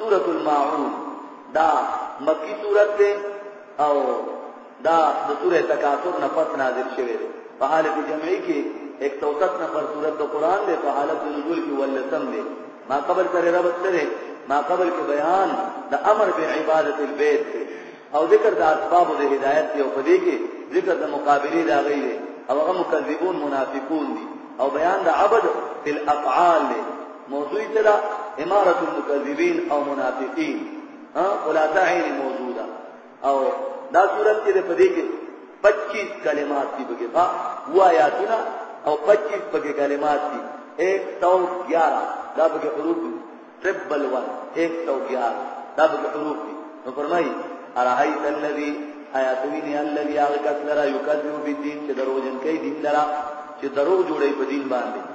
سورة الماعون دا مکی سورت دی او دا د سورې تکاثر نه پس نازل شوی دی په حالت جمعي کې 107 نمبر سورت د قران دی په حالت نزول کې ولسم دی ما قبل سره ربط سره ما قبل کې بیان د امر به عبادت البيت دی او ذکر د اسباب د هدایت دی او په دې کې ذکر د مقابله دا غي دی او هغه مکذبون منافقون دي او بیان د عبد فی الافعال دی موضوع څه ده امارت المکذبین او منافقین ها خلاصه عین موضوع ده او دا صورت کې په دې کې 25 کلمات دي بګي ها هوا آیاتونه او 25 بګي کلمات دي 111 دا بګي حروف دي تربل 1 111 دا بګي حروف دي نو فرمایي ارایت الذی آیاتوی نه الذی هغه کس لرا یکذب بالدین چې دروژن کوي دین لرا چې دروغ جوړي په دین باندې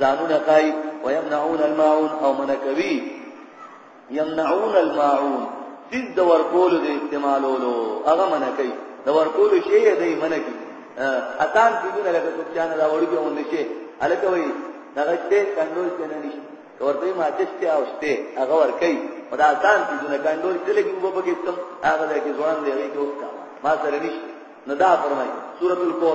ځانونه خای ويمنعون الماعون او منکوي يمنعون الماعون سیز د ورکول د استعمالولو هغه منه کوي د ورکول شی دی منه کوي اتان کیونه لکه څوک چې نه راوړي به ونه شي الکه وي دغه ته کنټرول کنه نشي ورته ما تشته او شته هغه ور کوي او دا اتان کیونه کنټرول چې لګي وبو کې کم هغه د کې ځوان دی هغه کې وکړه ما سره نشي نو دا فرمایي سورۃ الکور